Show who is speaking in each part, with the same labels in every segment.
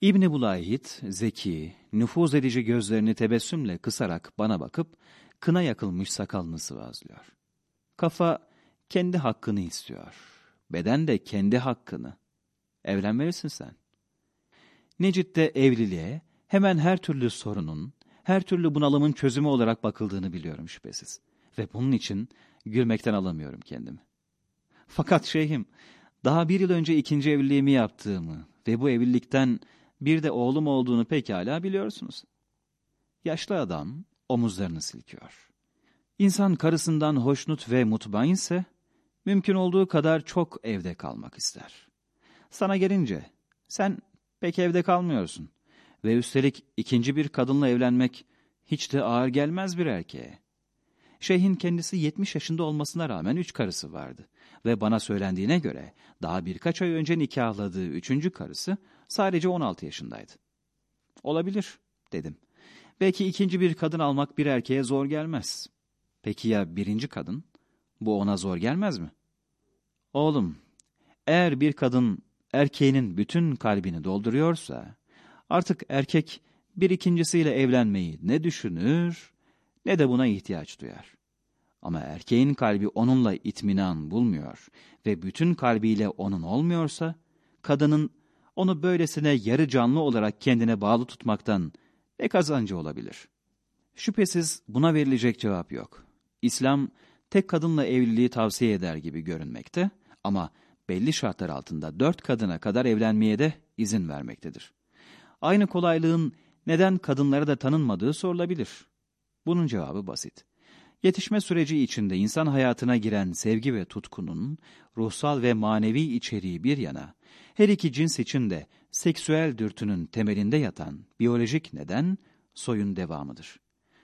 Speaker 1: İbni Bulayhit, zeki, nüfuz edici gözlerini tebessümle kısarak bana bakıp, kına yakılmış sakalını sıvazlıyor. Kafa kendi hakkını istiyor. Beden de kendi hakkını. Evlenmelisin sen. Necit de evliliğe hemen her türlü sorunun, her türlü bunalımın çözümü olarak bakıldığını biliyorum şüphesiz. Ve bunun için gülmekten alamıyorum kendimi. Fakat şeyhim, daha bir yıl önce ikinci evliliğimi yaptığımı ve bu evlilikten bir de oğlum olduğunu pekala biliyorsunuz. Yaşlı adam omuzlarını silkiyor. İnsan karısından hoşnut ve mutmainse, mümkün olduğu kadar çok evde kalmak ister. Sana gelince, sen pek evde kalmıyorsun ve üstelik ikinci bir kadınla evlenmek hiç de ağır gelmez bir erkeğe. Şeyhin kendisi 70 yaşında olmasına rağmen üç karısı vardı ve bana söylendiğine göre daha birkaç ay önce nikahladığı üçüncü karısı sadece 16 yaşındaydı. Olabilir, dedim. Belki ikinci bir kadın almak bir erkeğe zor gelmez. Peki ya birinci kadın? Bu ona zor gelmez mi? Oğlum, eğer bir kadın erkeğinin bütün kalbini dolduruyorsa, artık erkek bir ikincisiyle evlenmeyi ne düşünür ne de buna ihtiyaç duyar. Ama erkeğin kalbi onunla itminan bulmuyor ve bütün kalbiyle onun olmuyorsa, kadının onu böylesine yarı canlı olarak kendine bağlı tutmaktan ne kazancı olabilir? Şüphesiz buna verilecek cevap yok. İslam tek kadınla evliliği tavsiye eder gibi görünmekte ama belli şartlar altında dört kadına kadar evlenmeye de izin vermektedir. Aynı kolaylığın neden kadınlara da tanınmadığı sorulabilir. Bunun cevabı basit. Yetişme süreci içinde insan hayatına giren sevgi ve tutkunun ruhsal ve manevi içeriği bir yana, her iki cins için de seksüel dürtünün temelinde yatan biyolojik neden soyun devamıdır.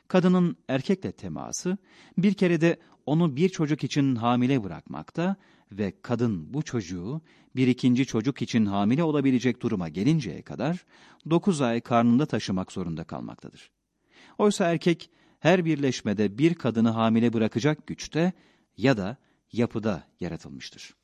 Speaker 1: Kadının erkekle teması bir kere de onu bir çocuk için hamile bırakmakta ve kadın bu çocuğu bir ikinci çocuk için hamile olabilecek duruma gelinceye kadar dokuz ay karnında taşımak zorunda kalmaktadır. Oysa erkek her birleşmede bir kadını hamile bırakacak güçte ya da yapıda yaratılmıştır.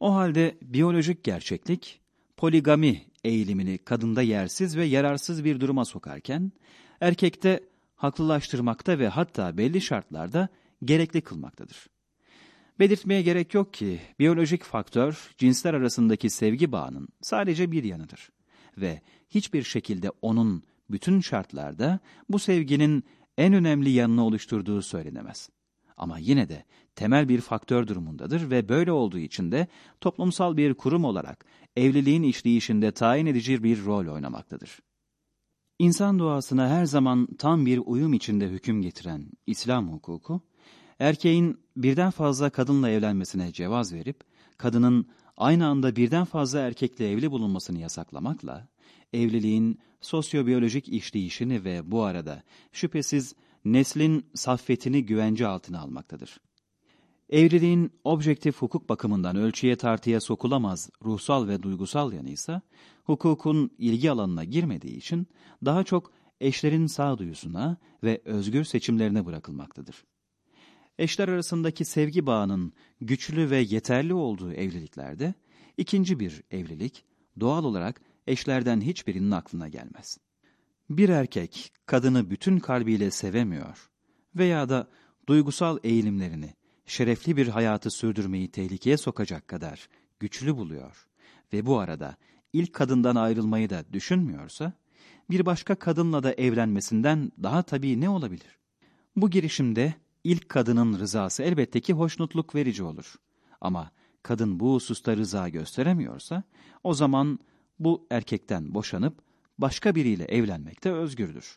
Speaker 1: O halde biyolojik gerçeklik, poligami eğilimini kadında yersiz ve yararsız bir duruma sokarken, erkekte haklılaştırmakta ve hatta belli şartlarda gerekli kılmaktadır. Belirtmeye gerek yok ki biyolojik faktör cinsler arasındaki sevgi bağının sadece bir yanıdır ve hiçbir şekilde onun bütün şartlarda bu sevginin en önemli yanını oluşturduğu söylenemez. Ama yine de temel bir faktör durumundadır ve böyle olduğu için de toplumsal bir kurum olarak evliliğin işleyişinde tayin edici bir rol oynamaktadır. İnsan doğasına her zaman tam bir uyum içinde hüküm getiren İslam hukuku, erkeğin birden fazla kadınla evlenmesine cevaz verip, kadının aynı anda birden fazla erkekle evli bulunmasını yasaklamakla, evliliğin sosyobiyolojik işleyişini ve bu arada şüphesiz neslin saffetini güvence altına almaktadır. Evliliğin objektif hukuk bakımından ölçüye tartıya sokulamaz ruhsal ve duygusal yanı ise hukukun ilgi alanına girmediği için daha çok eşlerin sağduyusuna ve özgür seçimlerine bırakılmaktadır. Eşler arasındaki sevgi bağının güçlü ve yeterli olduğu evliliklerde ikinci bir evlilik doğal olarak eşlerden hiçbirinin aklına gelmez. Bir erkek kadını bütün kalbiyle sevemiyor veya da duygusal eğilimlerini şerefli bir hayatı sürdürmeyi tehlikeye sokacak kadar güçlü buluyor ve bu arada ilk kadından ayrılmayı da düşünmüyorsa, bir başka kadınla da evlenmesinden daha tabii ne olabilir? Bu girişimde ilk kadının rızası elbette ki hoşnutluk verici olur. Ama kadın bu hususta rıza gösteremiyorsa, o zaman bu erkekten boşanıp başka biriyle evlenmekte özgürdür.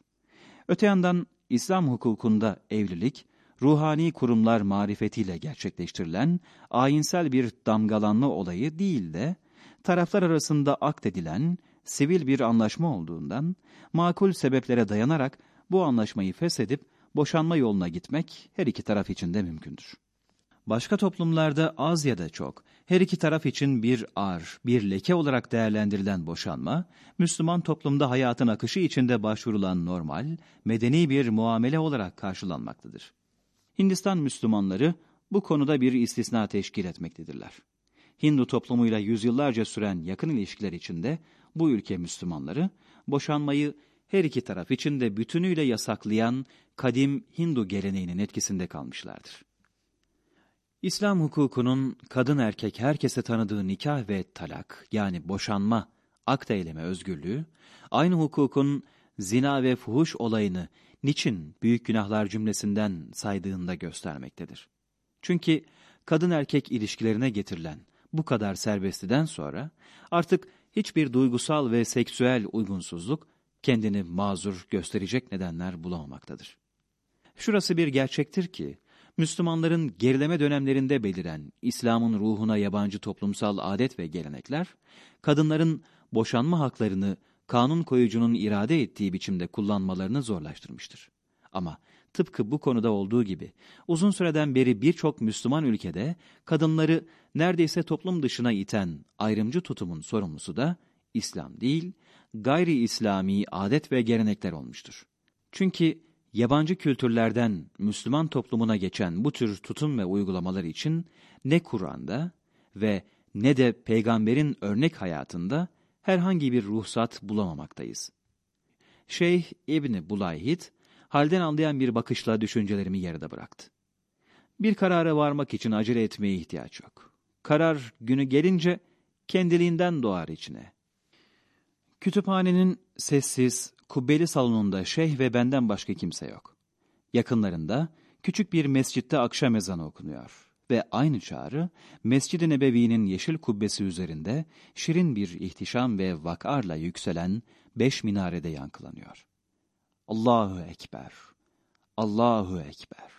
Speaker 1: Öte yandan İslam hukukunda evlilik, ruhani kurumlar marifetiyle gerçekleştirilen ayinsel bir damgalanma olayı değil de, taraflar arasında akdedilen sivil bir anlaşma olduğundan, makul sebeplere dayanarak bu anlaşmayı feshedip boşanma yoluna gitmek her iki taraf için de mümkündür. Başka toplumlarda az ya da çok her iki taraf için bir ar, bir leke olarak değerlendirilen boşanma, Müslüman toplumda hayatın akışı içinde başvurulan normal, medeni bir muamele olarak karşılanmaktadır. Hindistan Müslümanları bu konuda bir istisna teşkil etmektedirler. Hindu toplumuyla yüzyıllarca süren yakın ilişkiler içinde bu ülke Müslümanları boşanmayı her iki taraf için de bütünüyle yasaklayan kadim Hindu geleneğinin etkisinde kalmışlardır. İslam hukukunun kadın erkek herkese tanıdığı nikah ve talak yani boşanma, akt eyleme özgürlüğü, aynı hukukun zina ve fuhuş olayını niçin büyük günahlar cümlesinden saydığında göstermektedir. Çünkü kadın erkek ilişkilerine getirilen bu kadar serbestiden sonra artık hiçbir duygusal ve seksüel uygunsuzluk kendini mazur gösterecek nedenler bulamamaktadır. Şurası bir gerçektir ki, Müslümanların gerileme dönemlerinde beliren İslam'ın ruhuna yabancı toplumsal adet ve gelenekler, kadınların boşanma haklarını kanun koyucunun irade ettiği biçimde kullanmalarını zorlaştırmıştır. Ama tıpkı bu konuda olduğu gibi uzun süreden beri birçok Müslüman ülkede kadınları neredeyse toplum dışına iten ayrımcı tutumun sorumlusu da İslam değil, gayri İslami adet ve gelenekler olmuştur. Çünkü yabancı kültürlerden Müslüman toplumuna geçen bu tür tutum ve uygulamalar için ne Kur'an'da ve ne de peygamberin örnek hayatında herhangi bir ruhsat bulamamaktayız. Şeyh İbni Bulayhit, halden anlayan bir bakışla düşüncelerimi yarıda bıraktı. Bir karara varmak için acele etmeye ihtiyaç yok. Karar günü gelince kendiliğinden doğar içine. Kütüphanenin sessiz, kubbeli salonunda şeyh ve benden başka kimse yok. Yakınlarında küçük bir mescitte akşam ezanı okunuyor ve aynı çağrı Mescid-i Nebevi'nin yeşil kubbesi üzerinde şirin bir ihtişam ve vakarla yükselen beş minarede yankılanıyor. Allahu Ekber, Allahu Ekber.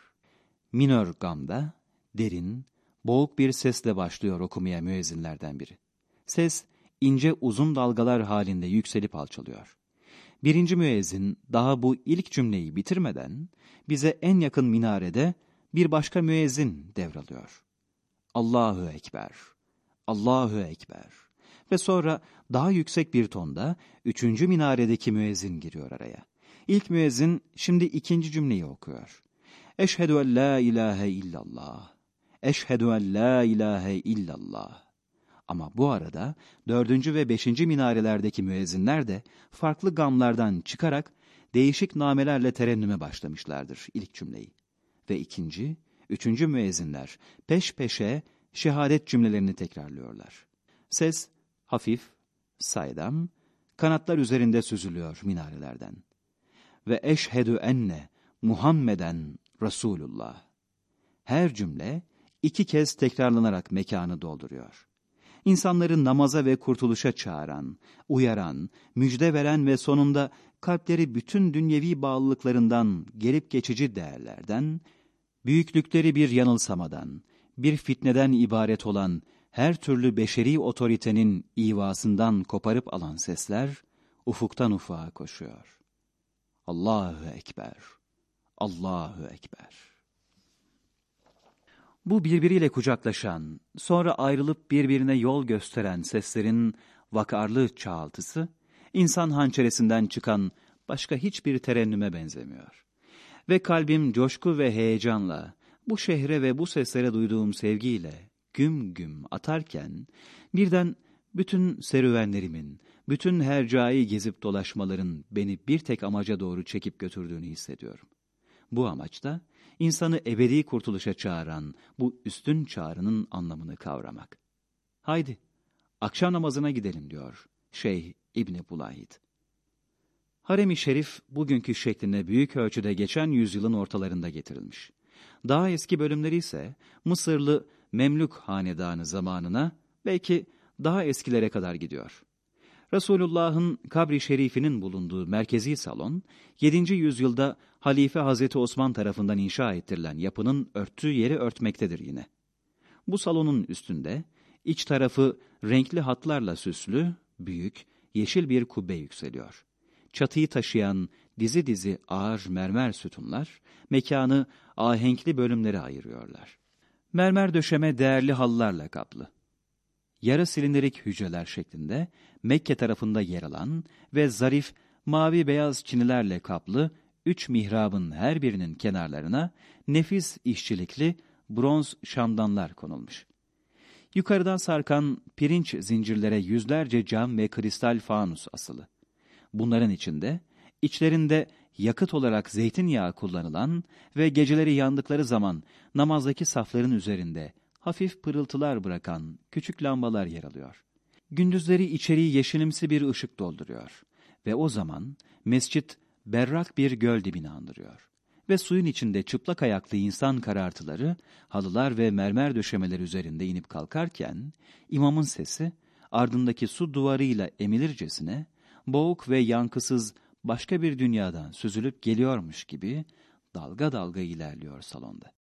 Speaker 1: Minör gamda, derin, boğuk bir sesle başlıyor okumaya müezzinlerden biri. Ses, ince uzun dalgalar halinde yükselip alçalıyor. Birinci müezzin daha bu ilk cümleyi bitirmeden bize en yakın minarede bir başka müezzin devralıyor. Allahu Ekber, Allahu Ekber. Ve sonra daha yüksek bir tonda üçüncü minaredeki müezzin giriyor araya. İlk müezzin şimdi ikinci cümleyi okuyor. Eşhedü en la ilahe illallah. Eşhedü en la ilahe illallah. Ama bu arada dördüncü ve beşinci minarelerdeki müezzinler de farklı gamlardan çıkarak değişik namelerle terennüme başlamışlardır ilk cümleyi. Ve ikinci, üçüncü müezzinler peş peşe şehadet cümlelerini tekrarlıyorlar. Ses hafif, saydam, kanatlar üzerinde süzülüyor minarelerden. Ve eşhedü enne Muhammeden Resulullah. Her cümle iki kez tekrarlanarak mekanı dolduruyor insanları namaza ve kurtuluşa çağıran, uyaran, müjde veren ve sonunda kalpleri bütün dünyevi bağlılıklarından, gelip geçici değerlerden, büyüklükleri bir yanılsamadan, bir fitneden ibaret olan her türlü beşeri otoritenin ivasından koparıp alan sesler, ufuktan ufağa koşuyor. Allahu Ekber, Allahu Ekber. Bu birbiriyle kucaklaşan, sonra ayrılıp birbirine yol gösteren seslerin vakarlı çağaltısı, insan hançeresinden çıkan başka hiçbir terennüme benzemiyor. Ve kalbim coşku ve heyecanla, bu şehre ve bu seslere duyduğum sevgiyle güm güm atarken, birden bütün serüvenlerimin, bütün hercai gezip dolaşmaların beni bir tek amaca doğru çekip götürdüğünü hissediyorum. Bu amaçta, insanı ebedi kurtuluşa çağıran bu üstün çağrının anlamını kavramak. Haydi, akşam namazına gidelim diyor Şeyh İbni Bulayit. Harem-i Şerif bugünkü şekline büyük ölçüde geçen yüzyılın ortalarında getirilmiş. Daha eski bölümleri ise Mısırlı Memlük Hanedanı zamanına belki daha eskilere kadar gidiyor. Resulullah'ın kabri şerifinin bulunduğu merkezi salon, 7. yüzyılda Halife Hazreti Osman tarafından inşa ettirilen yapının örttüğü yeri örtmektedir yine. Bu salonun üstünde, iç tarafı renkli hatlarla süslü, büyük, yeşil bir kubbe yükseliyor. Çatıyı taşıyan dizi dizi ağır mermer sütunlar, mekanı ahenkli bölümlere ayırıyorlar. Mermer döşeme değerli hallarla kaplı yarı silindirik hücreler şeklinde Mekke tarafında yer alan ve zarif mavi beyaz çinilerle kaplı üç mihrabın her birinin kenarlarına nefis işçilikli bronz şamdanlar konulmuş. Yukarıdan sarkan pirinç zincirlere yüzlerce cam ve kristal fanus asılı. Bunların içinde, içlerinde yakıt olarak zeytinyağı kullanılan ve geceleri yandıkları zaman namazdaki safların üzerinde hafif pırıltılar bırakan küçük lambalar yer alıyor. Gündüzleri içeriği yeşilimsi bir ışık dolduruyor ve o zaman mescit berrak bir göl dibini andırıyor. Ve suyun içinde çıplak ayaklı insan karartıları, halılar ve mermer döşemeler üzerinde inip kalkarken, imamın sesi ardındaki su duvarıyla emilircesine, boğuk ve yankısız başka bir dünyadan süzülüp geliyormuş gibi dalga dalga ilerliyor salonda.